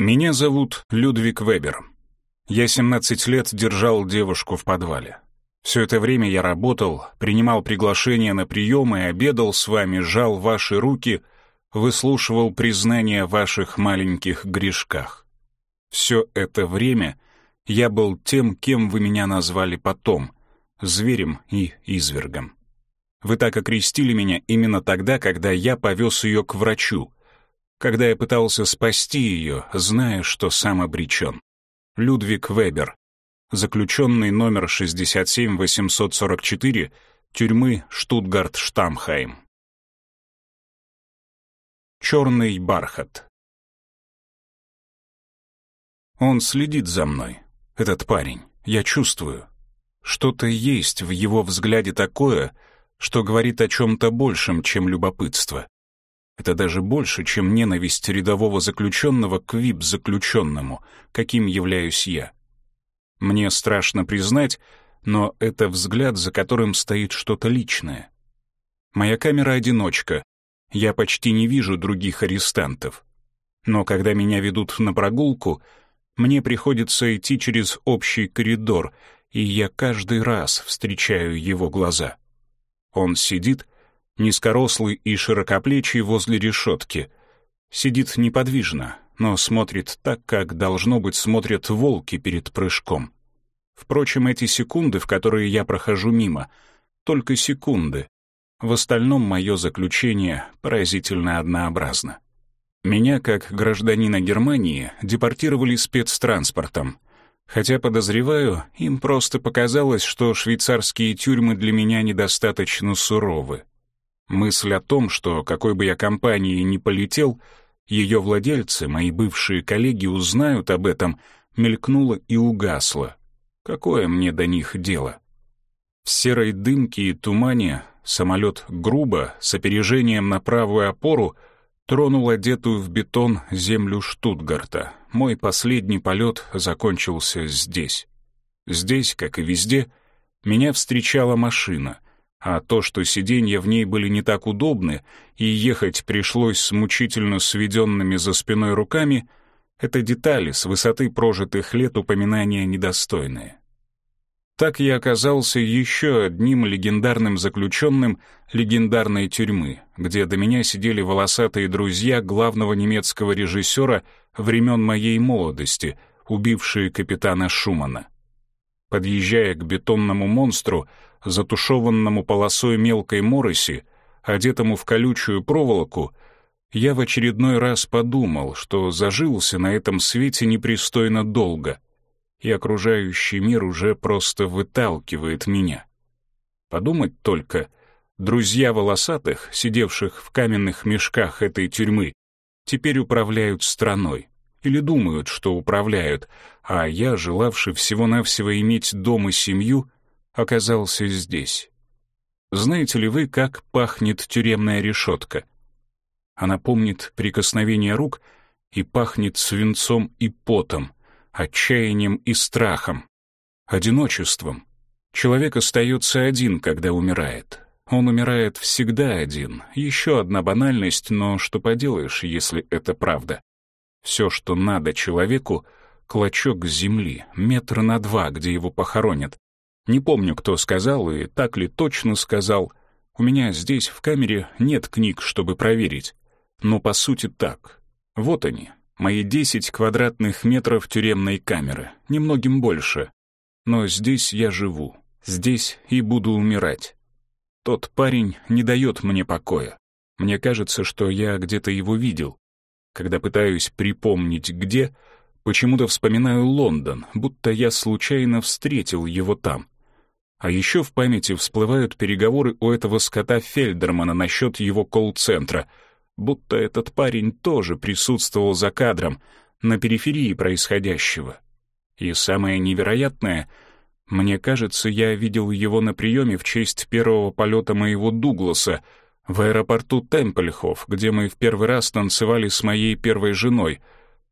Меня зовут Людвиг Вебер. Я 17 лет держал девушку в подвале. Все это время я работал, принимал приглашения на приемы, обедал с вами, жал ваши руки, выслушивал признания о ваших маленьких грешках. Все это время я был тем, кем вы меня назвали потом — зверем и извергом. Вы так окрестили меня именно тогда, когда я повез ее к врачу, когда я пытался спасти ее, зная, что сам обречен. Людвиг Вебер, заключенный номер 67844 тюрьмы Штутгарт-Штамхайм. Черный бархат. Он следит за мной, этот парень, я чувствую. Что-то есть в его взгляде такое, что говорит о чем-то большем, чем любопытство. Это даже больше, чем ненависть рядового заключенного к вип-заключенному, каким являюсь я. Мне страшно признать, но это взгляд, за которым стоит что-то личное. Моя камера — одиночка. Я почти не вижу других арестантов. Но когда меня ведут на прогулку, мне приходится идти через общий коридор, и я каждый раз встречаю его глаза. Он сидит, низкорослый и широкоплечий возле решетки. Сидит неподвижно, но смотрит так, как, должно быть, смотрят волки перед прыжком. Впрочем, эти секунды, в которые я прохожу мимо, только секунды. В остальном мое заключение поразительно однообразно. Меня, как гражданина Германии, депортировали спецтранспортом. Хотя, подозреваю, им просто показалось, что швейцарские тюрьмы для меня недостаточно суровы. Мысль о том, что какой бы я компании ни полетел, ее владельцы, мои бывшие коллеги, узнают об этом, мелькнула и угасла. Какое мне до них дело? В серой дымке и тумане самолет грубо, с опережением на правую опору, тронул одетую в бетон землю Штутгарта. Мой последний полет закончился здесь. Здесь, как и везде, меня встречала машина — а то, что сиденья в ней были не так удобны и ехать пришлось с мучительно сведенными за спиной руками, это детали с высоты прожитых лет упоминания недостойные. Так я оказался еще одним легендарным заключенным легендарной тюрьмы, где до меня сидели волосатые друзья главного немецкого режиссера времен моей молодости, убившие капитана Шумана. Подъезжая к бетонному монстру, затушеванному полосой мелкой мороси, одетому в колючую проволоку, я в очередной раз подумал, что зажился на этом свете непристойно долго, и окружающий мир уже просто выталкивает меня. Подумать только, друзья волосатых, сидевших в каменных мешках этой тюрьмы, теперь управляют страной. Или думают, что управляют, а я, желавший всего-навсего иметь дом и семью, оказался здесь. Знаете ли вы, как пахнет тюремная решетка? Она помнит прикосновение рук и пахнет свинцом и потом, отчаянием и страхом, одиночеством. Человек остается один, когда умирает. Он умирает всегда один. Еще одна банальность, но что поделаешь, если это правда. Все, что надо человеку — клочок земли, метр на два, где его похоронят, не помню, кто сказал и так ли точно сказал. У меня здесь в камере нет книг, чтобы проверить. Но по сути так. Вот они, мои 10 квадратных метров тюремной камеры, немногим больше. Но здесь я живу, здесь и буду умирать. Тот парень не дает мне покоя. Мне кажется, что я где-то его видел. Когда пытаюсь припомнить где, почему-то вспоминаю Лондон, будто я случайно встретил его там. А еще в памяти всплывают переговоры у этого скота Фельдермана насчет его колл-центра, будто этот парень тоже присутствовал за кадром, на периферии происходящего. И самое невероятное, мне кажется, я видел его на приеме в честь первого полета моего Дугласа в аэропорту Темпельхоф, где мы в первый раз танцевали с моей первой женой,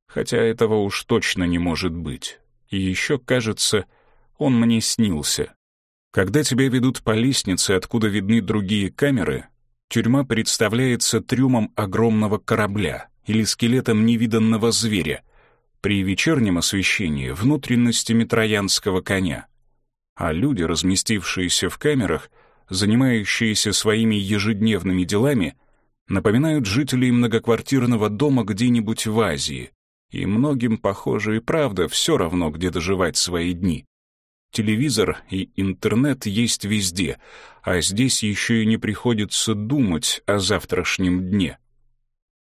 хотя этого уж точно не может быть. И еще, кажется, он мне снился. Когда тебя ведут по лестнице, откуда видны другие камеры, тюрьма представляется трюмом огромного корабля или скелетом невиданного зверя, при вечернем освещении внутренностями троянского коня. А люди, разместившиеся в камерах, занимающиеся своими ежедневными делами, напоминают жителей многоквартирного дома где-нибудь в Азии, и многим, похоже, и правда все равно, где доживать свои дни. Телевизор и интернет есть везде, а здесь еще и не приходится думать о завтрашнем дне.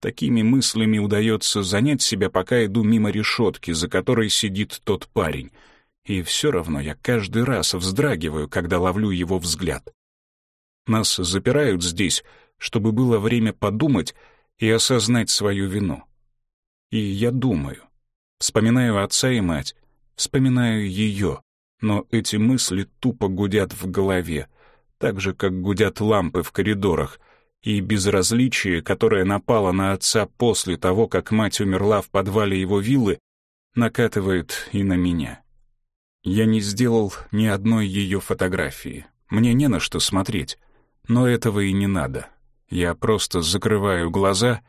Такими мыслями удается занять себя, пока иду мимо решетки, за которой сидит тот парень. И все равно я каждый раз вздрагиваю, когда ловлю его взгляд. Нас запирают здесь, чтобы было время подумать и осознать свою вину. И я думаю. Вспоминаю отца и мать, вспоминаю ее, но эти мысли тупо гудят в голове, так же, как гудят лампы в коридорах, и безразличие, которое напало на отца после того, как мать умерла в подвале его виллы, накатывает и на меня. Я не сделал ни одной ее фотографии. Мне не на что смотреть, но этого и не надо. Я просто закрываю глаза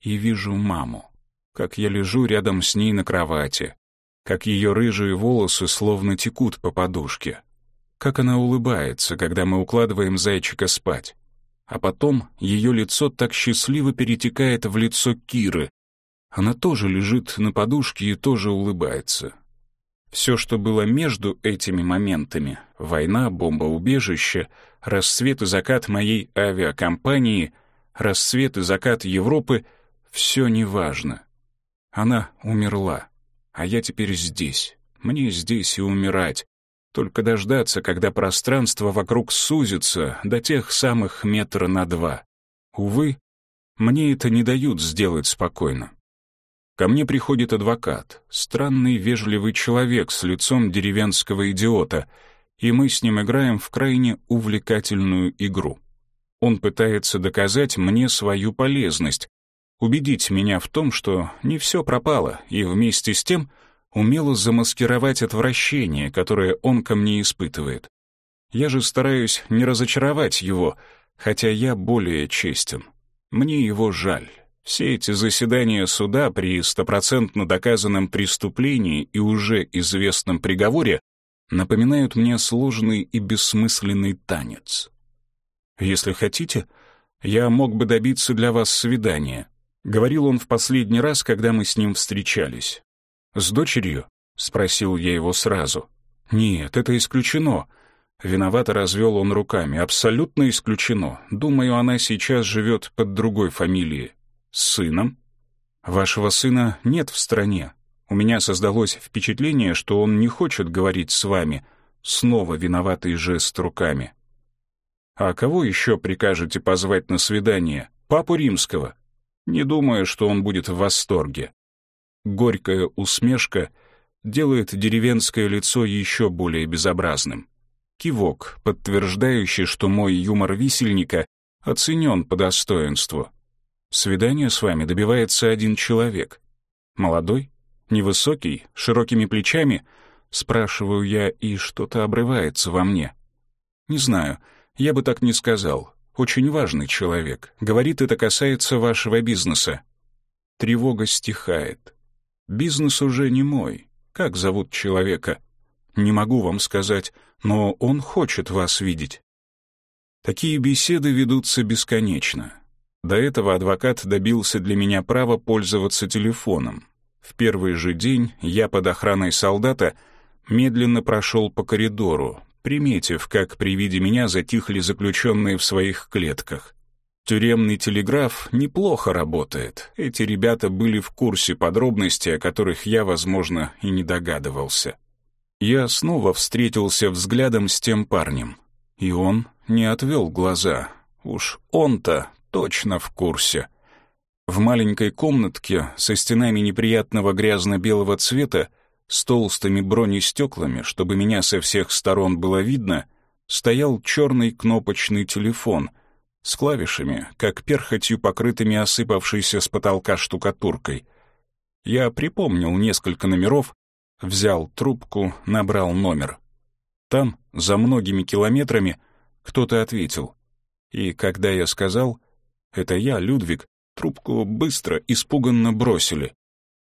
и вижу маму как я лежу рядом с ней на кровати, как ее рыжие волосы словно текут по подушке, как она улыбается, когда мы укладываем зайчика спать. А потом ее лицо так счастливо перетекает в лицо Киры. Она тоже лежит на подушке и тоже улыбается. Все, что было между этими моментами — война, бомбоубежище, рассвет и закат моей авиакомпании, рассвет и закат Европы — все неважно. Она умерла, а я теперь здесь. Мне здесь и умирать. Только дождаться, когда пространство вокруг сузится до тех самых метра на два. Увы, мне это не дают сделать спокойно. Ко мне приходит адвокат, странный вежливый человек с лицом деревенского идиота, и мы с ним играем в крайне увлекательную игру. Он пытается доказать мне свою полезность, убедить меня в том, что не все пропало, и вместе с тем умело замаскировать отвращение, которое он ко мне испытывает. Я же стараюсь не разочаровать его, хотя я более честен. Мне его жаль. Все эти заседания суда при стопроцентно доказанном преступлении и уже известном приговоре напоминают мне сложный и бессмысленный танец. Если хотите, я мог бы добиться для вас свидания, — говорил он в последний раз, когда мы с ним встречались. «С дочерью?» — спросил я его сразу. «Нет, это исключено». Виновато развел он руками. «Абсолютно исключено. Думаю, она сейчас живет под другой фамилией. С сыном?» «Вашего сына нет в стране. У меня создалось впечатление, что он не хочет говорить с вами». Снова виноватый жест руками. «А кого еще прикажете позвать на свидание? Папу Римского?» Не думаю, что он будет в восторге. Горькая усмешка делает деревенское лицо еще более безобразным. Кивок, подтверждающий, что мой юмор висельника оценен по достоинству. Свидание с вами добивается один человек. Молодой, невысокий, широкими плечами, спрашиваю я, и что-то обрывается во мне. Не знаю, я бы так не сказал. Очень важный человек. Говорит, это касается вашего бизнеса. Тревога стихает. Бизнес уже не мой. Как зовут человека? Не могу вам сказать, но он хочет вас видеть. Такие беседы ведутся бесконечно. До этого адвокат добился для меня права пользоваться телефоном. В первый же день я под охраной солдата медленно прошел по коридору, приметив, как при виде меня затихли заключенные в своих клетках. Тюремный телеграф неплохо работает. Эти ребята были в курсе подробностей, о которых я, возможно, и не догадывался. Я снова встретился взглядом с тем парнем. И он не отвел глаза. Уж он-то точно в курсе. В маленькой комнатке со стенами неприятного грязно-белого цвета с толстыми бронестеклами, чтобы меня со всех сторон было видно, стоял черный кнопочный телефон с клавишами, как перхотью покрытыми осыпавшейся с потолка штукатуркой. Я припомнил несколько номеров, взял трубку, набрал номер. Там, за многими километрами, кто-то ответил. И когда я сказал «Это я, Людвиг», трубку быстро, испуганно бросили.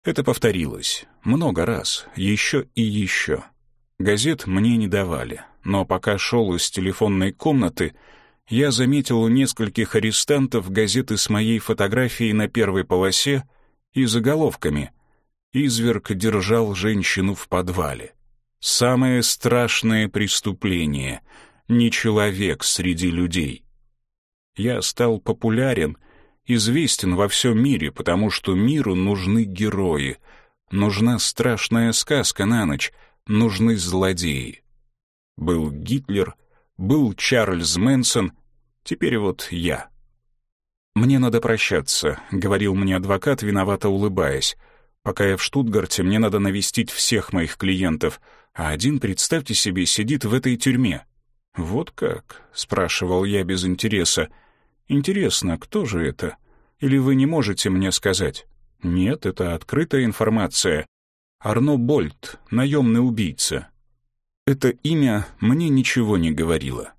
Это повторилось много раз, еще и еще. Газет мне не давали, но пока шел из телефонной комнаты, я заметил у нескольких арестантов газеты с моей фотографией на первой полосе и заголовками «Изверг держал женщину в подвале». Самое страшное преступление — не человек среди людей. Я стал популярен, известен во всем мире, потому что миру нужны герои, нужна страшная сказка на ночь, нужны злодеи. Был Гитлер, был Чарльз Мэнсон, теперь вот я. «Мне надо прощаться», — говорил мне адвокат, виновато улыбаясь. «Пока я в Штутгарте, мне надо навестить всех моих клиентов, а один, представьте себе, сидит в этой тюрьме». «Вот как?» — спрашивал я без интереса. «Интересно, кто же это? Или вы не можете мне сказать?» «Нет, это открытая информация. Арно Больт, наемный убийца». Это имя мне ничего не говорило.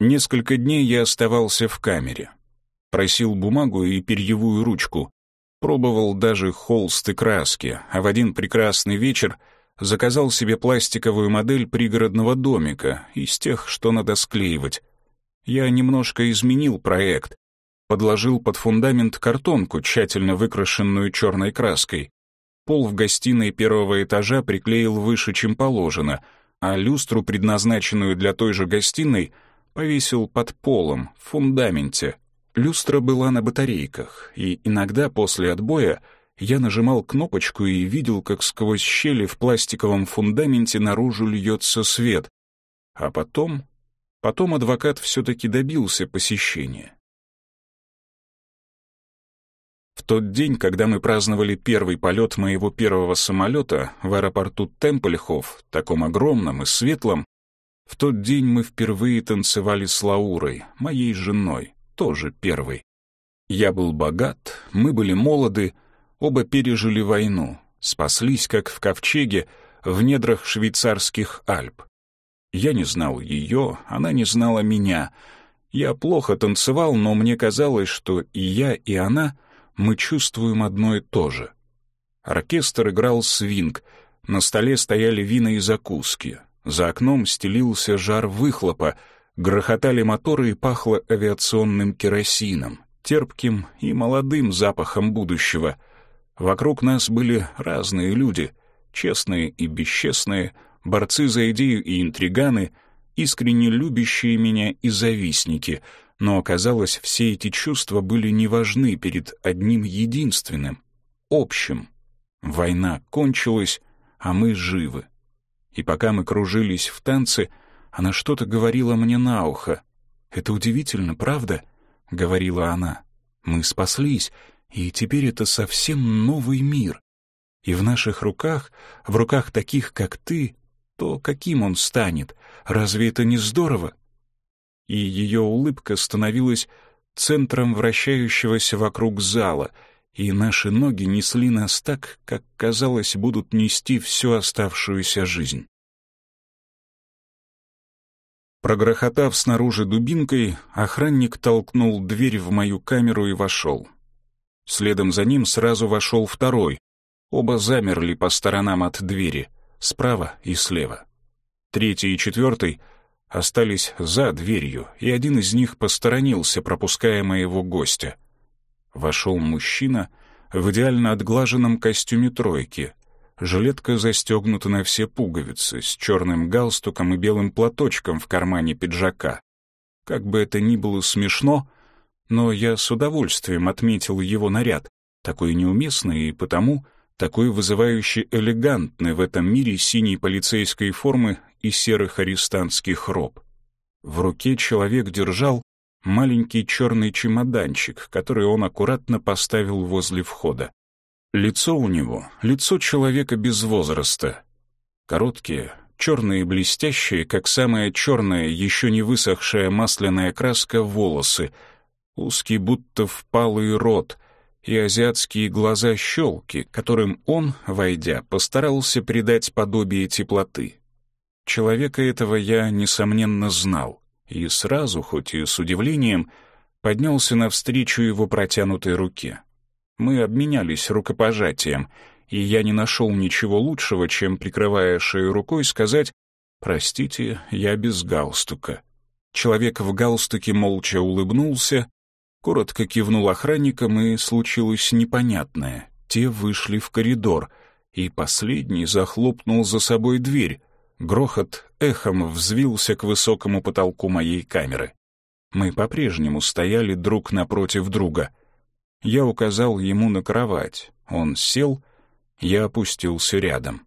Несколько дней я оставался в камере. Просил бумагу и перьевую ручку. Пробовал даже холст и краски, а в один прекрасный вечер заказал себе пластиковую модель пригородного домика из тех, что надо склеивать. Я немножко изменил проект, подложил под фундамент картонку, тщательно выкрашенную черной краской. Пол в гостиной первого этажа приклеил выше, чем положено, а люстру, предназначенную для той же гостиной, повесил под полом, в фундаменте. Люстра была на батарейках, и иногда после отбоя я нажимал кнопочку и видел, как сквозь щели в пластиковом фундаменте наружу льется свет. А потом... Потом адвокат все-таки добился посещения. В тот день, когда мы праздновали первый полет моего первого самолета в аэропорту Темпельхоф, таком огромном и светлом, в тот день мы впервые танцевали с Лаурой, моей женой, тоже первой. Я был богат, мы были молоды, оба пережили войну, спаслись, как в ковчеге, в недрах швейцарских Альп. Я не знал ее, она не знала меня. Я плохо танцевал, но мне казалось, что и я, и она, мы чувствуем одно и то же. Оркестр играл свинг, на столе стояли вина и закуски, за окном стелился жар выхлопа, грохотали моторы и пахло авиационным керосином, терпким и молодым запахом будущего. Вокруг нас были разные люди, честные и бесчестные, борцы за идею и интриганы, искренне любящие меня и завистники, но оказалось, все эти чувства были не важны перед одним единственным — общим. Война кончилась, а мы живы. И пока мы кружились в танце, она что-то говорила мне на ухо. «Это удивительно, правда?» — говорила она. «Мы спаслись, и теперь это совсем новый мир. И в наших руках, в руках таких, как ты, то каким он станет? Разве это не здорово?» И ее улыбка становилась центром вращающегося вокруг зала — и наши ноги несли нас так, как, казалось, будут нести всю оставшуюся жизнь. Прогрохотав снаружи дубинкой, охранник толкнул дверь в мою камеру и вошел. Следом за ним сразу вошел второй. Оба замерли по сторонам от двери, справа и слева. Третий и четвертый остались за дверью, и один из них посторонился, пропуская моего гостя — Вошел мужчина в идеально отглаженном костюме тройки. Жилетка застегнута на все пуговицы, с черным галстуком и белым платочком в кармане пиджака. Как бы это ни было смешно, но я с удовольствием отметил его наряд, такой неуместный и потому такой вызывающий элегантный в этом мире синей полицейской формы и серых арестантских роб. В руке человек держал маленький черный чемоданчик, который он аккуратно поставил возле входа. Лицо у него — лицо человека без возраста. Короткие, черные блестящие, как самая черная, еще не высохшая масляная краска, волосы, узкий будто впалый рот и азиатские глаза-щелки, которым он, войдя, постарался придать подобие теплоты. Человека этого я, несомненно, знал и сразу, хоть и с удивлением, поднялся навстречу его протянутой руке. Мы обменялись рукопожатием, и я не нашел ничего лучшего, чем, прикрывая шею рукой, сказать «Простите, я без галстука». Человек в галстуке молча улыбнулся, коротко кивнул охранникам, и случилось непонятное. Те вышли в коридор, и последний захлопнул за собой дверь. Грохот эхом взвился к высокому потолку моей камеры. Мы по-прежнему стояли друг напротив друга. Я указал ему на кровать. Он сел, я опустился рядом.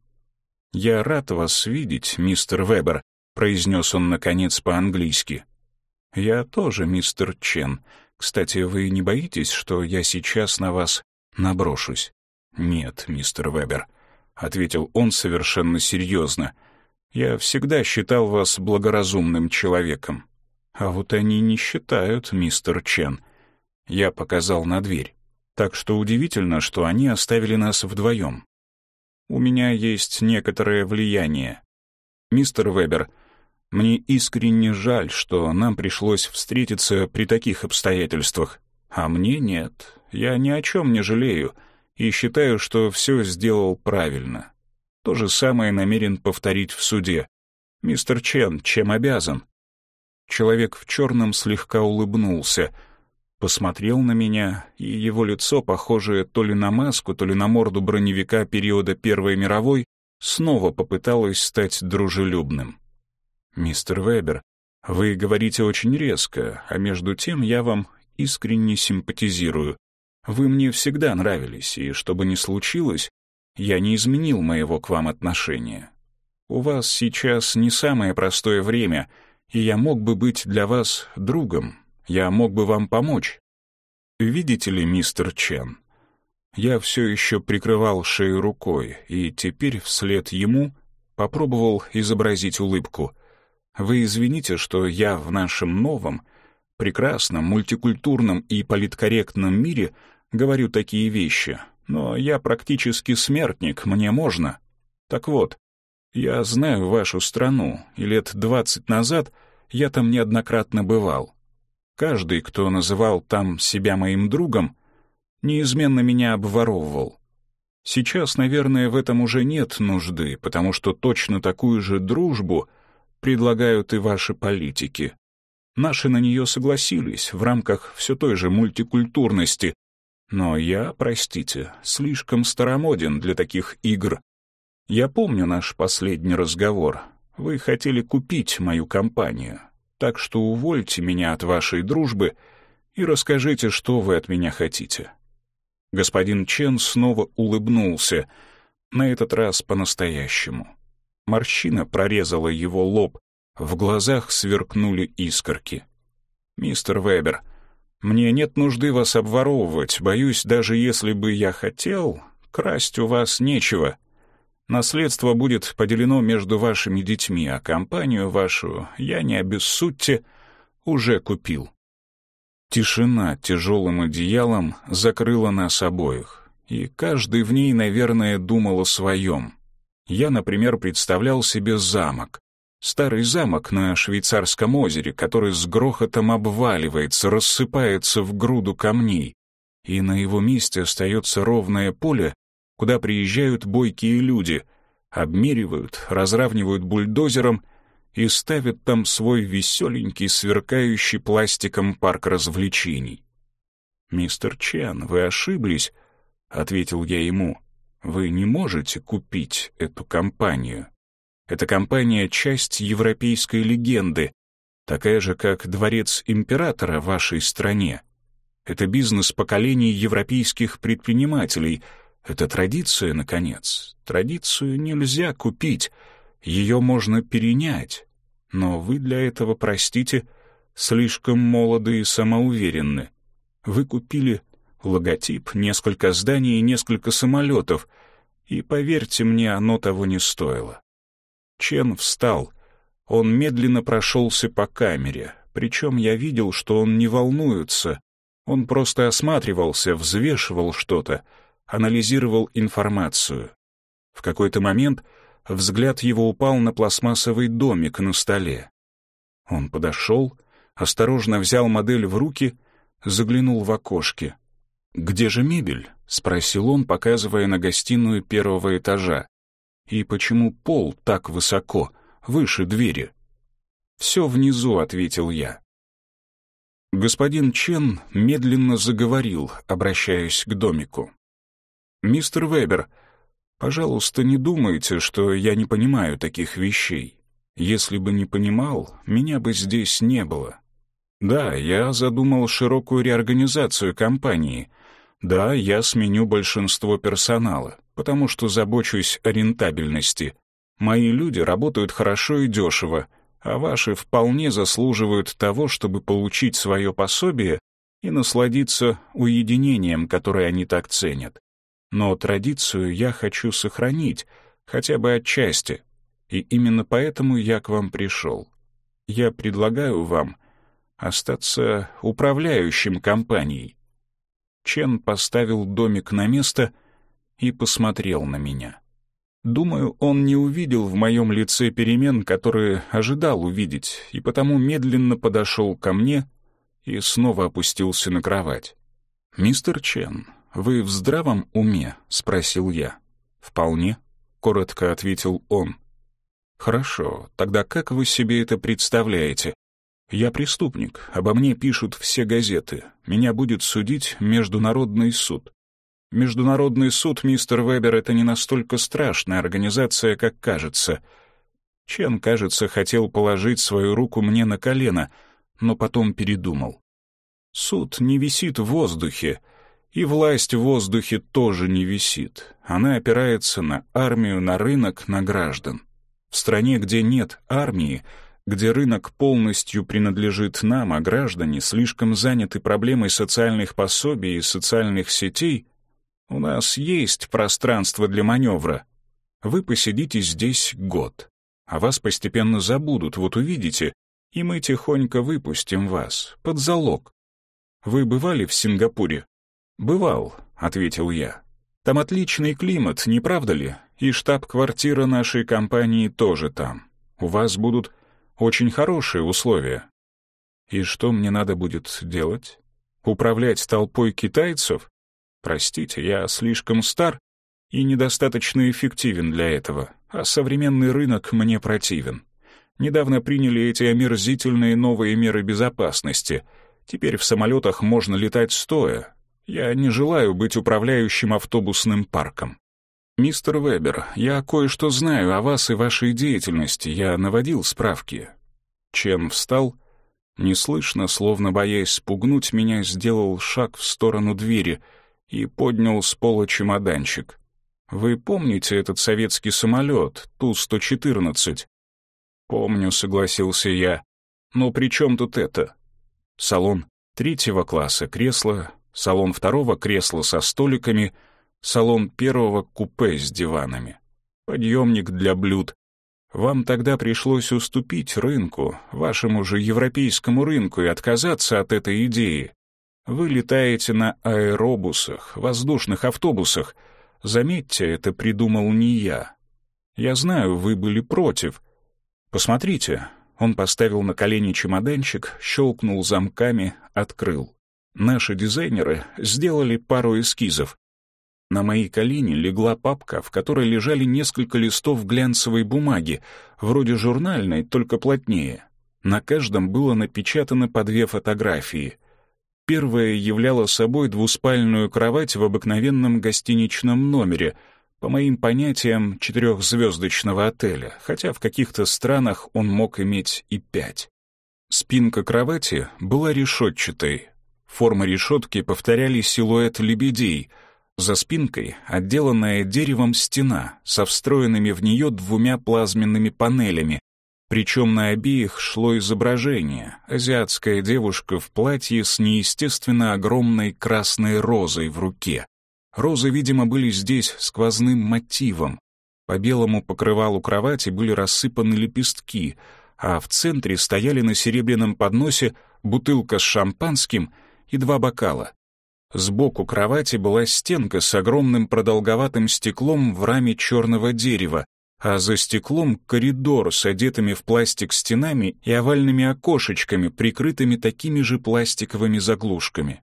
«Я рад вас видеть, мистер Вебер», — произнес он, наконец, по-английски. «Я тоже, мистер Чен. Кстати, вы не боитесь, что я сейчас на вас наброшусь?» «Нет, мистер Вебер», — ответил он совершенно серьезно. «Я всегда считал вас благоразумным человеком. А вот они не считают, мистер Чен. Я показал на дверь. Так что удивительно, что они оставили нас вдвоем. У меня есть некоторое влияние. Мистер Вебер, мне искренне жаль, что нам пришлось встретиться при таких обстоятельствах. А мне нет. Я ни о чем не жалею и считаю, что все сделал правильно. То же самое намерен повторить в суде. Мистер Чен, чем обязан? Человек в черном слегка улыбнулся, посмотрел на меня, и его лицо, похожее то ли на маску, то ли на морду броневика периода Первой мировой, снова попыталось стать дружелюбным. «Мистер Вебер, вы говорите очень резко, а между тем я вам искренне симпатизирую. Вы мне всегда нравились, и что бы ни случилось, я не изменил моего к вам отношения. У вас сейчас не самое простое время — и я мог бы быть для вас другом, я мог бы вам помочь. Видите ли, мистер Чен, я все еще прикрывал шею рукой, и теперь вслед ему попробовал изобразить улыбку. Вы извините, что я в нашем новом, прекрасном, мультикультурном и политкорректном мире говорю такие вещи, но я практически смертник, мне можно. Так вот, я знаю вашу страну, и лет двадцать назад я там неоднократно бывал. Каждый, кто называл там себя моим другом, неизменно меня обворовывал. Сейчас, наверное, в этом уже нет нужды, потому что точно такую же дружбу предлагают и ваши политики. Наши на нее согласились в рамках все той же мультикультурности, но я, простите, слишком старомоден для таких игр. Я помню наш последний разговор. Вы хотели купить мою компанию. Так что увольте меня от вашей дружбы и расскажите, что вы от меня хотите». Господин Чен снова улыбнулся, на этот раз по-настоящему. Морщина прорезала его лоб, в глазах сверкнули искорки. «Мистер Вебер, мне нет нужды вас обворовывать, боюсь, даже если бы я хотел, красть у вас нечего. Наследство будет поделено между вашими детьми, а компанию вашу, я не обессудьте, уже купил». Тишина тяжелым одеялом закрыла нас обоих, и каждый в ней, наверное, думал о своем. Я, например, представлял себе замок. Старый замок на швейцарском озере, который с грохотом обваливается, рассыпается в груду камней, и на его месте остается ровное поле, куда приезжают бойкие люди, обмеривают, разравнивают бульдозером и ставят там свой веселенький, сверкающий пластиком парк развлечений. «Мистер Чан, вы ошиблись», — ответил я ему. «Вы не можете купить эту компанию. Эта компания — часть европейской легенды, такая же, как дворец императора в вашей стране. Это бизнес поколений европейских предпринимателей — это традиция, наконец. Традицию нельзя купить, ее можно перенять. Но вы для этого, простите, слишком молоды и самоуверенны. Вы купили логотип, несколько зданий и несколько самолетов, и, поверьте мне, оно того не стоило. Чен встал. Он медленно прошелся по камере, причем я видел, что он не волнуется. Он просто осматривался, взвешивал что-то — анализировал информацию. В какой-то момент взгляд его упал на пластмассовый домик на столе. Он подошел, осторожно взял модель в руки, заглянул в окошки. «Где же мебель?» — спросил он, показывая на гостиную первого этажа. «И почему пол так высоко, выше двери?» «Все внизу», — ответил я. Господин Чен медленно заговорил, обращаясь к домику. «Мистер Вебер, пожалуйста, не думайте, что я не понимаю таких вещей. Если бы не понимал, меня бы здесь не было. Да, я задумал широкую реорганизацию компании. Да, я сменю большинство персонала, потому что забочусь о рентабельности. Мои люди работают хорошо и дешево, а ваши вполне заслуживают того, чтобы получить свое пособие и насладиться уединением, которое они так ценят. Но традицию я хочу сохранить, хотя бы отчасти, и именно поэтому я к вам пришел. Я предлагаю вам остаться управляющим компанией. Чен поставил домик на место и посмотрел на меня. Думаю, он не увидел в моем лице перемен, которые ожидал увидеть, и потому медленно подошел ко мне и снова опустился на кровать. «Мистер Чен, вы в здравом уме?» — спросил я. «Вполне», — коротко ответил он. «Хорошо, тогда как вы себе это представляете? Я преступник, обо мне пишут все газеты. Меня будет судить Международный суд. Международный суд, мистер Вебер, это не настолько страшная организация, как кажется. Чен, кажется, хотел положить свою руку мне на колено, но потом передумал. Суд не висит в воздухе, и власть в воздухе тоже не висит. Она опирается на армию, на рынок, на граждан. В стране, где нет армии, где рынок полностью принадлежит нам, а граждане слишком заняты проблемой социальных пособий и социальных сетей, у нас есть пространство для маневра. Вы посидите здесь год, а вас постепенно забудут, вот увидите, и мы тихонько выпустим вас, под залог. Вы бывали в Сингапуре? «Бывал», — ответил я. «Там отличный климат, не правда ли? И штаб-квартира нашей компании тоже там. У вас будут очень хорошие условия. И что мне надо будет делать? Управлять толпой китайцев? Простите, я слишком стар и недостаточно эффективен для этого, а современный рынок мне противен. Недавно приняли эти омерзительные новые меры безопасности. Теперь в самолетах можно летать стоя. Я не желаю быть управляющим автобусным парком. «Мистер Вебер, я кое-что знаю о вас и вашей деятельности, я наводил справки». Чен встал, неслышно, словно боясь спугнуть меня, сделал шаг в сторону двери и поднял с пола чемоданчик. «Вы помните этот советский самолет, Ту-114?» «Помню», — согласился я. «Но при чем тут это?» Салон третьего класса, кресло, салон второго кресла со столиками — салон первого купе с диванами, подъемник для блюд. Вам тогда пришлось уступить рынку, вашему же европейскому рынку, и отказаться от этой идеи. Вы летаете на аэробусах, воздушных автобусах. Заметьте, это придумал не я. Я знаю, вы были против. Посмотрите. Он поставил на колени чемоданчик, щелкнул замками, открыл. Наши дизайнеры сделали пару эскизов. На мои колени легла папка, в которой лежали несколько листов глянцевой бумаги, вроде журнальной, только плотнее. На каждом было напечатано по две фотографии. Первая являла собой двуспальную кровать в обыкновенном гостиничном номере, по моим понятиям, четырехзвездочного отеля, хотя в каких-то странах он мог иметь и пять. Спинка кровати была решетчатой. Формы решетки повторяли силуэт лебедей — за спинкой отделанная деревом стена со встроенными в нее двумя плазменными панелями, причем на обеих шло изображение — азиатская девушка в платье с неестественно огромной красной розой в руке. Розы, видимо, были здесь сквозным мотивом. По белому покрывалу кровати были рассыпаны лепестки, а в центре стояли на серебряном подносе бутылка с шампанским и два бокала. Сбоку кровати была стенка с огромным продолговатым стеклом в раме черного дерева, а за стеклом коридор с одетыми в пластик стенами и овальными окошечками, прикрытыми такими же пластиковыми заглушками.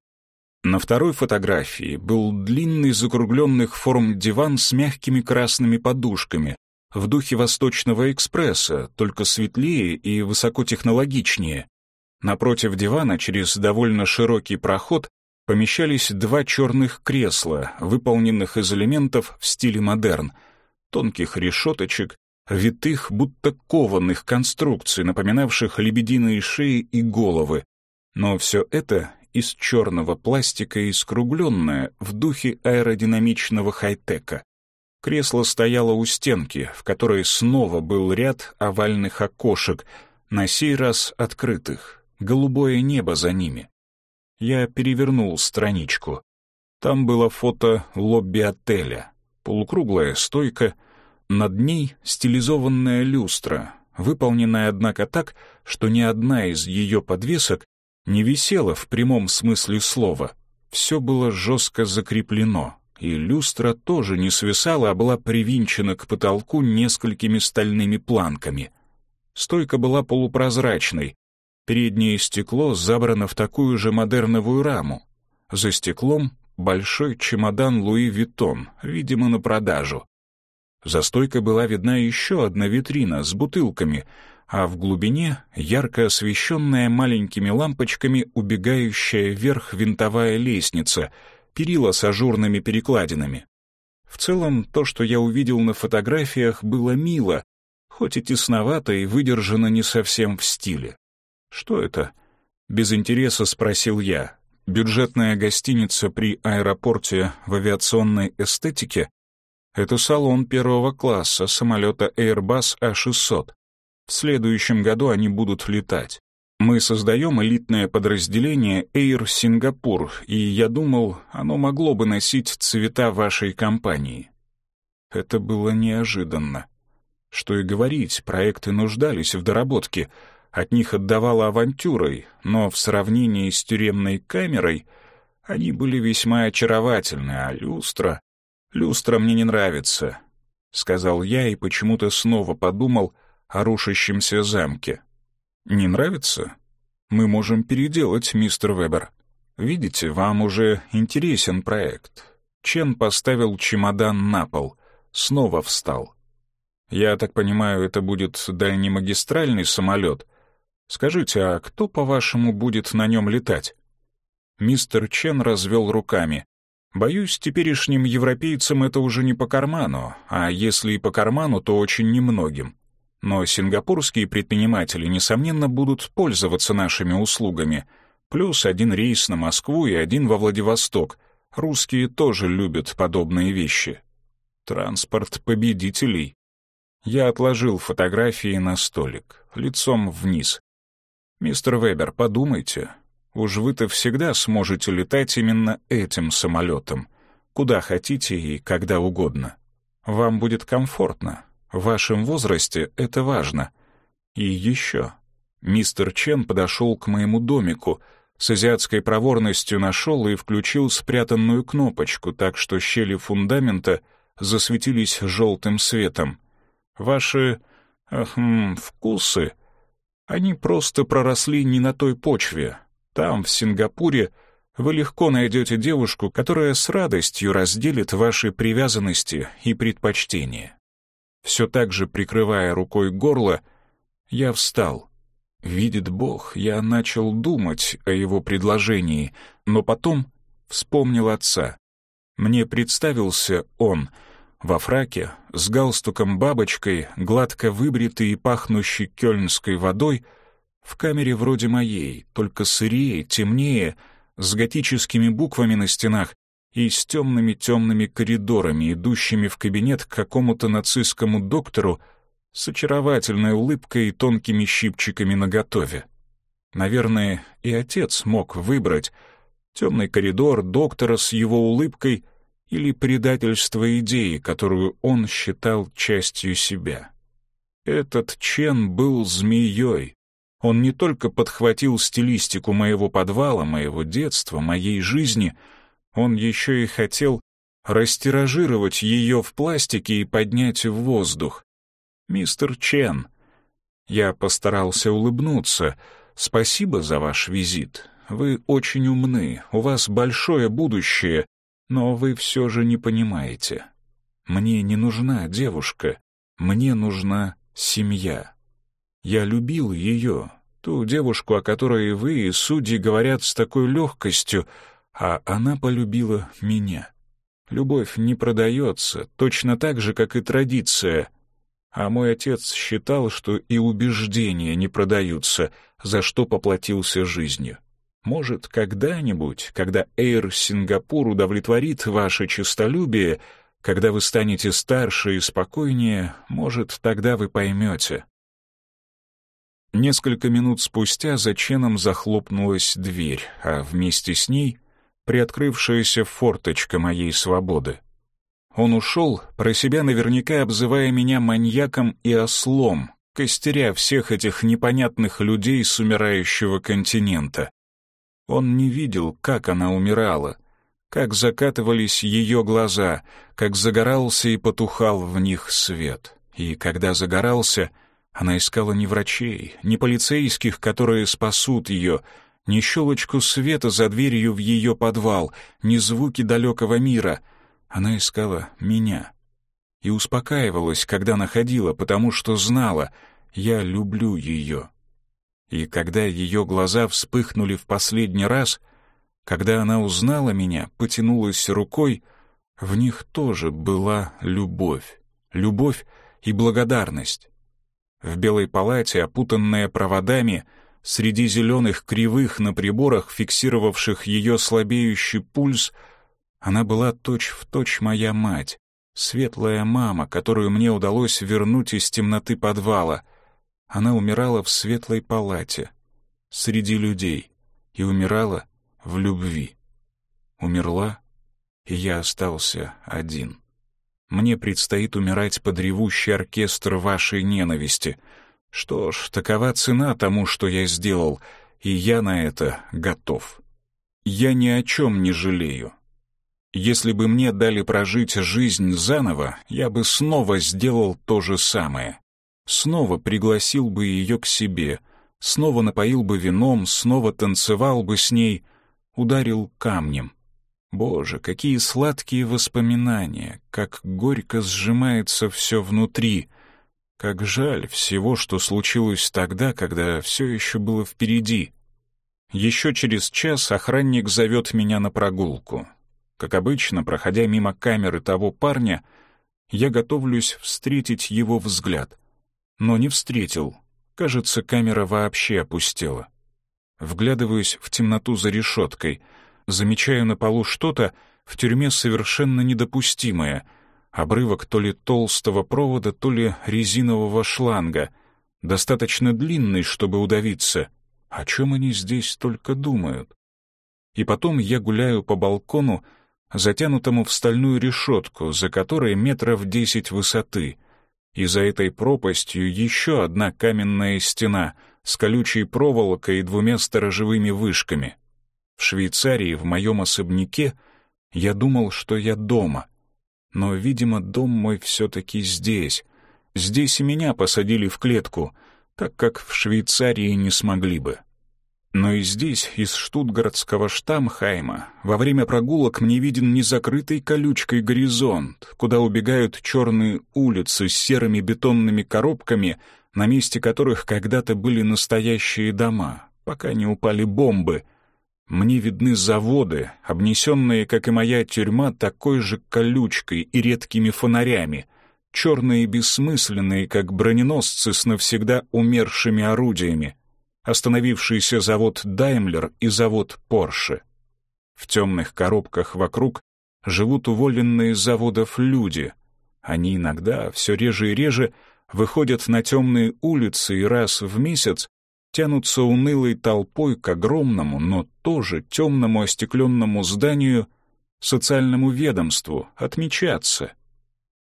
На второй фотографии был длинный закругленных форм диван с мягкими красными подушками, в духе Восточного экспресса, только светлее и высокотехнологичнее. Напротив дивана через довольно широкий проход помещались два черных кресла, выполненных из элементов в стиле модерн, тонких решеточек, витых, будто кованых конструкций, напоминавших лебединые шеи и головы. Но все это из черного пластика и скругленное в духе аэродинамичного хай-тека. Кресло стояло у стенки, в которой снова был ряд овальных окошек, на сей раз открытых, голубое небо за ними. Я перевернул страничку. Там было фото лобби отеля, полукруглая стойка, над ней стилизованная люстра, выполненная, однако, так, что ни одна из ее подвесок не висела в прямом смысле слова. Все было жестко закреплено, и люстра тоже не свисала, а была привинчена к потолку несколькими стальными планками. Стойка была полупрозрачной, переднее стекло забрано в такую же модерновую раму. За стеклом большой чемодан Луи Виттон, видимо, на продажу. За стойкой была видна еще одна витрина с бутылками, а в глубине ярко освещенная маленькими лампочками убегающая вверх винтовая лестница, перила с ажурными перекладинами. В целом, то, что я увидел на фотографиях, было мило, хоть и тесновато и выдержано не совсем в стиле. «Что это?» — без интереса спросил я. «Бюджетная гостиница при аэропорте в авиационной эстетике?» Это салон первого класса самолета Airbus A600. В следующем году они будут летать. Мы создаем элитное подразделение Air Singapore, и я думал, оно могло бы носить цвета вашей компании. Это было неожиданно. Что и говорить, проекты нуждались в доработке, от них отдавало авантюрой, но в сравнении с тюремной камерой они были весьма очаровательны, а люстра... «Люстра мне не нравится», — сказал я и почему-то снова подумал о рушащемся замке. «Не нравится? Мы можем переделать, мистер Вебер. Видите, вам уже интересен проект». Чен поставил чемодан на пол, снова встал. «Я так понимаю, это будет дальнемагистральный самолет. Скажите, а кто, по-вашему, будет на нем летать?» Мистер Чен развел руками. Боюсь, теперешним европейцам это уже не по карману, а если и по карману, то очень немногим. Но сингапурские предприниматели, несомненно, будут пользоваться нашими услугами. Плюс один рейс на Москву и один во Владивосток. Русские тоже любят подобные вещи. Транспорт победителей. Я отложил фотографии на столик, лицом вниз. «Мистер Вебер, подумайте, Уж вы-то всегда сможете летать именно этим самолетом, куда хотите и когда угодно. Вам будет комфортно. В вашем возрасте это важно. И еще. Мистер Чен подошел к моему домику, с азиатской проворностью нашел и включил спрятанную кнопочку, так что щели фундамента засветились желтым светом. Ваши эхм, вкусы, они просто проросли не на той почве, там, в Сингапуре, вы легко найдете девушку, которая с радостью разделит ваши привязанности и предпочтения. Все так же прикрывая рукой горло, я встал. Видит Бог, я начал думать о его предложении, но потом вспомнил отца. Мне представился он во фраке, с галстуком-бабочкой, гладко выбритый и пахнущий кёльнской водой — в камере вроде моей, только сырее, темнее, с готическими буквами на стенах и с темными-темными коридорами, идущими в кабинет к какому-то нацистскому доктору с очаровательной улыбкой и тонкими щипчиками наготове. Наверное, и отец мог выбрать темный коридор доктора с его улыбкой или предательство идеи, которую он считал частью себя. Этот Чен был змеей, он не только подхватил стилистику моего подвала, моего детства, моей жизни, он еще и хотел растиражировать ее в пластике и поднять в воздух. «Мистер Чен», я постарался улыбнуться. «Спасибо за ваш визит. вы очень умны, у вас большое будущее, но вы все же не понимаете. Мне не нужна девушка, мне нужна семья. Я любил ее, ту девушку, о которой вы и судьи говорят с такой легкостью, а она полюбила меня. Любовь не продается, точно так же, как и традиция. А мой отец считал, что и убеждения не продаются, за что поплатился жизнью. Может, когда-нибудь, когда Эйр Сингапур удовлетворит ваше честолюбие, когда вы станете старше и спокойнее, может, тогда вы поймете. Несколько минут спустя за Ченом захлопнулась дверь, а вместе с ней — приоткрывшаяся форточка моей свободы. Он ушел, про себя наверняка обзывая меня маньяком и ослом, костеря всех этих непонятных людей с умирающего континента. Он не видел, как она умирала, как закатывались ее глаза, как загорался и потухал в них свет. И когда загорался, она искала не врачей, не полицейских, которые спасут ее, ни щелочку света за дверью в ее подвал, ни звуки далекого мира — она искала меня. И успокаивалась, когда находила, потому что знала, я люблю ее. И когда ее глаза вспыхнули в последний раз, когда она узнала меня, потянулась рукой, в них тоже была любовь. Любовь и благодарность. В белой палате, опутанная проводами, среди зеленых кривых на приборах, фиксировавших ее слабеющий пульс — она была точь-в-точь моя мать, светлая мама, которую мне удалось вернуть из темноты подвала. Она умирала в светлой палате, среди людей, и умирала в любви. Умерла, и я остался один. Мне предстоит умирать под ревущий оркестр вашей ненависти. Что ж, такова цена тому, что я сделал, и я на это готов. Я ни о чем не жалею. Если бы мне дали прожить жизнь заново, я бы снова сделал то же самое. Снова пригласил бы ее к себе, снова напоил бы вином, снова танцевал бы с ней, ударил камнем. Боже, какие сладкие воспоминания, как горько сжимается все внутри, как жаль всего, что случилось тогда, когда все еще было впереди. Еще через час охранник зовет меня на прогулку. Как обычно, проходя мимо камеры того парня, я готовлюсь встретить его взгляд. Но не встретил. Кажется, камера вообще опустела. Вглядываюсь в темноту за решеткой. Замечаю на полу что-то в тюрьме совершенно недопустимое. Обрывок то ли толстого провода, то ли резинового шланга. Достаточно длинный, чтобы удавиться. О чем они здесь только думают? И потом я гуляю по балкону, затянутому в стальную решетку, за которой метров десять высоты, и за этой пропастью еще одна каменная стена с колючей проволокой и двумя сторожевыми вышками. В Швейцарии, в моем особняке, я думал, что я дома. Но, видимо, дом мой все-таки здесь. Здесь и меня посадили в клетку, так как в Швейцарии не смогли бы. Но и здесь, из штутгартского Штамхайма, во время прогулок мне виден незакрытый колючкой горизонт, куда убегают черные улицы с серыми бетонными коробками, на месте которых когда-то были настоящие дома, пока не упали бомбы. Мне видны заводы, обнесенные, как и моя тюрьма, такой же колючкой и редкими фонарями, черные и бессмысленные, как броненосцы с навсегда умершими орудиями остановившийся завод «Даймлер» и завод «Порше». В темных коробках вокруг живут уволенные с заводов люди. Они иногда, все реже и реже, выходят на темные улицы и раз в месяц тянутся унылой толпой к огромному, но тоже темному остекленному зданию социальному ведомству отмечаться.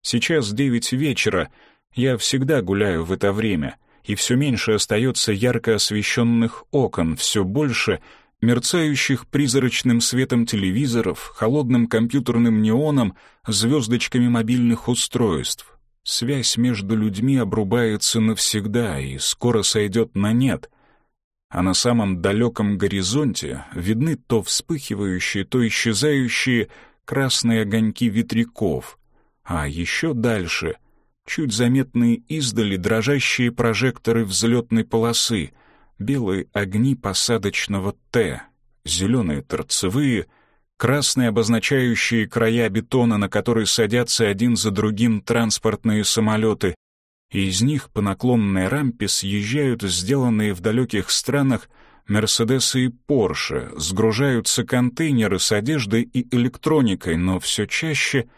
Сейчас девять вечера, я всегда гуляю в это время — и все меньше остается ярко освещенных окон, все больше мерцающих призрачным светом телевизоров, холодным компьютерным неоном, звездочками мобильных устройств. Связь между людьми обрубается навсегда и скоро сойдет на нет. а на самом далеком горизонте видны то вспыхивающие, то исчезающие красные огоньки ветряков, а еще дальше — чуть заметные издали дрожащие прожекторы взлетной полосы, белые огни посадочного «Т», зеленые торцевые, красные обозначающие края бетона, на которые садятся один за другим транспортные самолеты, и из них по наклонной рампе съезжают сделанные в далеких странах Мерседесы и Порше, сгружаются контейнеры с одеждой и электроникой, но все чаще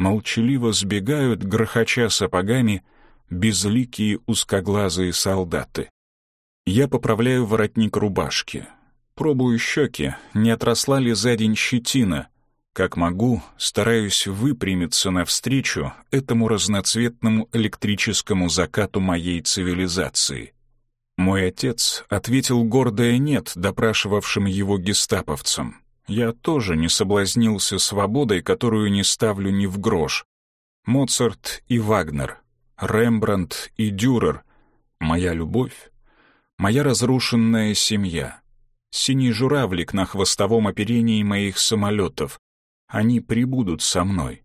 молчаливо сбегают, грохоча сапогами, безликие узкоглазые солдаты. Я поправляю воротник рубашки. Пробую щеки, не отросла ли за день щетина — как могу, стараюсь выпрямиться навстречу этому разноцветному электрическому закату моей цивилизации. Мой отец ответил гордое «нет» допрашивавшим его гестаповцам. Я тоже не соблазнился свободой, которую не ставлю ни в грош. Моцарт и Вагнер, Рембрандт и Дюрер, моя любовь, моя разрушенная семья, синий журавлик на хвостовом оперении моих самолетов, они прибудут со мной.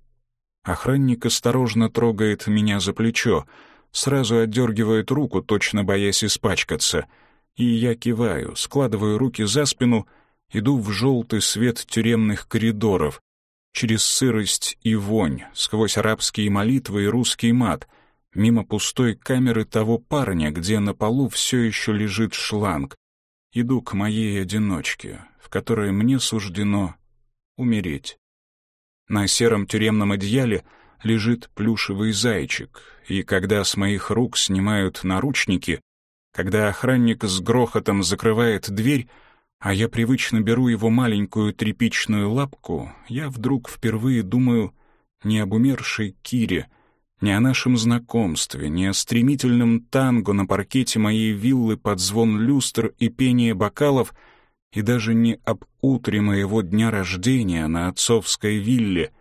Охранник осторожно трогает меня за плечо, сразу отдергивает руку, точно боясь испачкаться, и я киваю, складываю руки за спину, иду в желтый свет тюремных коридоров, через сырость и вонь, сквозь арабские молитвы и русский мат, мимо пустой камеры того парня, где на полу все еще лежит шланг. Иду к моей одиночке, в которой мне суждено умереть. На сером тюремном одеяле лежит плюшевый зайчик, и когда с моих рук снимают наручники, когда охранник с грохотом закрывает дверь, а я привычно беру его маленькую тряпичную лапку, я вдруг впервые думаю не об умершей Кире, не о нашем знакомстве, не о стремительном танго на паркете моей виллы под звон люстр и пение бокалов — и даже не об утре моего дня рождения на отцовской вилле.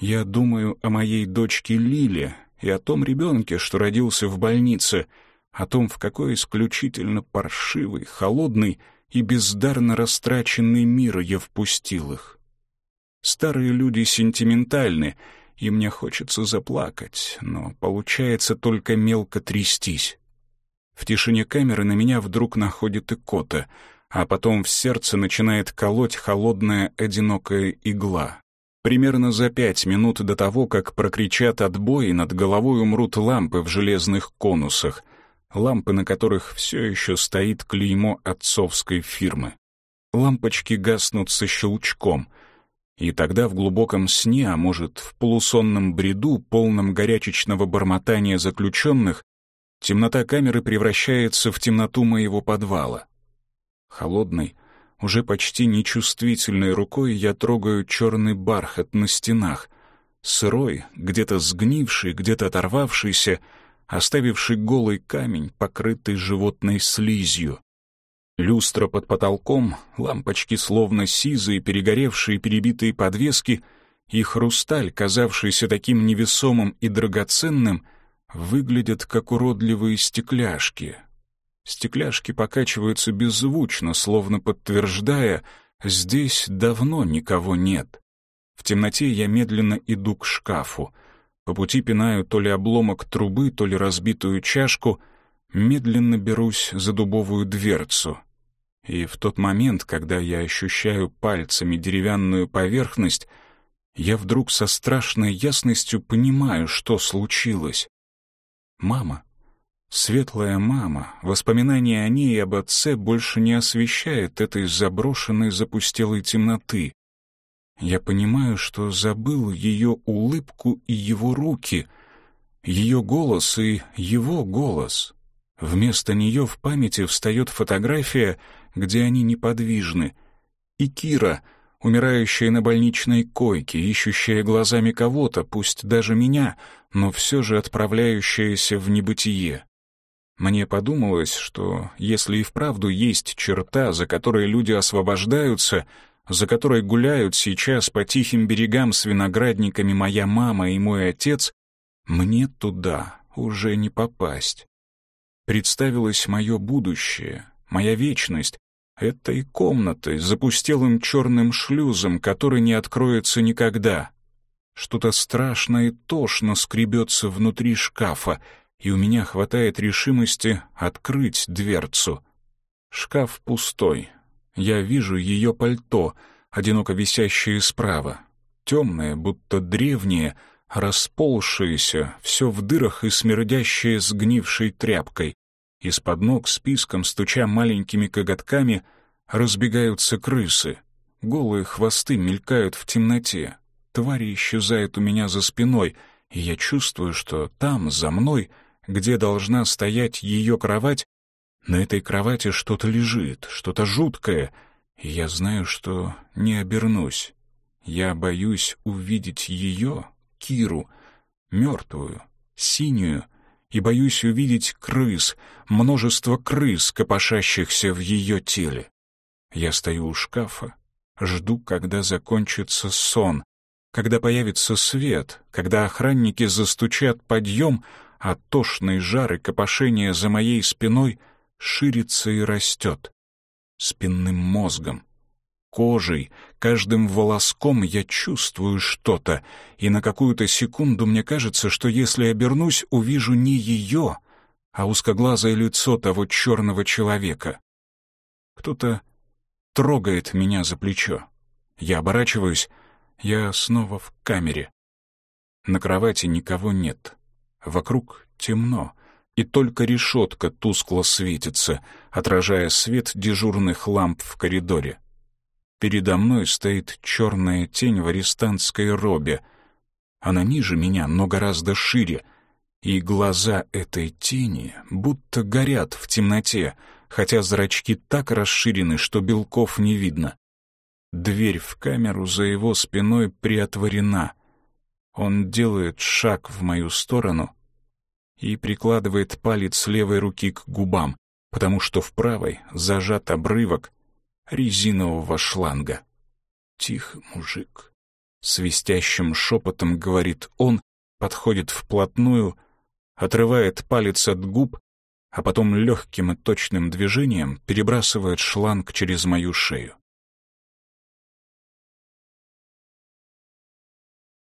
Я думаю о моей дочке Лиле и о том ребенке, что родился в больнице, о том, в какой исключительно паршивый, холодный и бездарно растраченный мир я впустил их. Старые люди сентиментальны, и мне хочется заплакать, но получается только мелко трястись. В тишине камеры на меня вдруг находит икота — а потом в сердце начинает колоть холодная одинокая игла. Примерно за пять минут до того, как прокричат отбой, над головой умрут лампы в железных конусах, лампы, на которых все еще стоит клеймо отцовской фирмы. Лампочки гаснут со щелчком, и тогда в глубоком сне, а может, в полусонном бреду, полном горячечного бормотания заключенных, темнота камеры превращается в темноту моего подвала. Холодной, уже почти нечувствительной рукой я трогаю черный бархат на стенах, сырой, где-то сгнивший, где-то оторвавшийся, оставивший голый камень, покрытый животной слизью. Люстра под потолком, лампочки словно сизые, перегоревшие перебитые подвески и хрусталь, казавшийся таким невесомым и драгоценным, выглядят как уродливые стекляшки, Стекляшки покачиваются беззвучно, словно подтверждая, здесь давно никого нет. В темноте я медленно иду к шкафу. По пути пинаю то ли обломок трубы, то ли разбитую чашку, медленно берусь за дубовую дверцу. И в тот момент, когда я ощущаю пальцами деревянную поверхность, я вдруг со страшной ясностью понимаю, что случилось. Мама Светлая мама, воспоминания о ней и об отце больше не освещает этой заброшенной запустелой темноты. Я понимаю, что забыл ее улыбку и его руки, ее голос и его голос. Вместо нее в памяти встает фотография, где они неподвижны. И Кира, умирающая на больничной койке, ищущая глазами кого-то, пусть даже меня, но все же отправляющаяся в небытие. Мне подумалось, что если и вправду есть черта, за которой люди освобождаются, за которой гуляют сейчас по тихим берегам с виноградниками моя мама и мой отец, мне туда уже не попасть. Представилось мое будущее, моя вечность, этой комнатой, запустелым черным шлюзом, который не откроется никогда. Что-то страшное и тошно скребется внутри шкафа, и у меня хватает решимости открыть дверцу. Шкаф пустой. Я вижу ее пальто, одиноко висящее справа. Темное, будто древнее, расползшееся, все в дырах и смердящее сгнившей тряпкой. Из-под ног списком, стуча маленькими коготками, разбегаются крысы. Голые хвосты мелькают в темноте. Твари исчезают у меня за спиной, и я чувствую, что там, за мной, где должна стоять ее кровать, на этой кровати что-то лежит, что-то жуткое, и я знаю, что не обернусь. Я боюсь увидеть ее, Киру, мертвую, синюю, и боюсь увидеть крыс, множество крыс, копошащихся в ее теле. Я стою у шкафа, жду, когда закончится сон, когда появится свет, когда охранники застучат подъем, а тошный жар и копошение за моей спиной ширится и растет. Спинным мозгом, кожей, каждым волоском я чувствую что-то, и на какую-то секунду мне кажется, что если обернусь, увижу не ее, а узкоглазое лицо того черного человека. Кто-то трогает меня за плечо. Я оборачиваюсь, я снова в камере. На кровати никого нет. Вокруг темно, и только решетка тускло светится, отражая свет дежурных ламп в коридоре. Передо мной стоит черная тень в арестантской робе. Она ниже меня, но гораздо шире, и глаза этой тени будто горят в темноте, хотя зрачки так расширены, что белков не видно. Дверь в камеру за его спиной приотворена. Он делает шаг в мою сторону и прикладывает палец левой руки к губам, потому что в правой зажат обрывок резинового шланга. «Тихо, мужик», — свистящим шепотом говорит он, подходит вплотную, отрывает палец от губ, а потом легким и точным движением перебрасывает шланг через мою шею.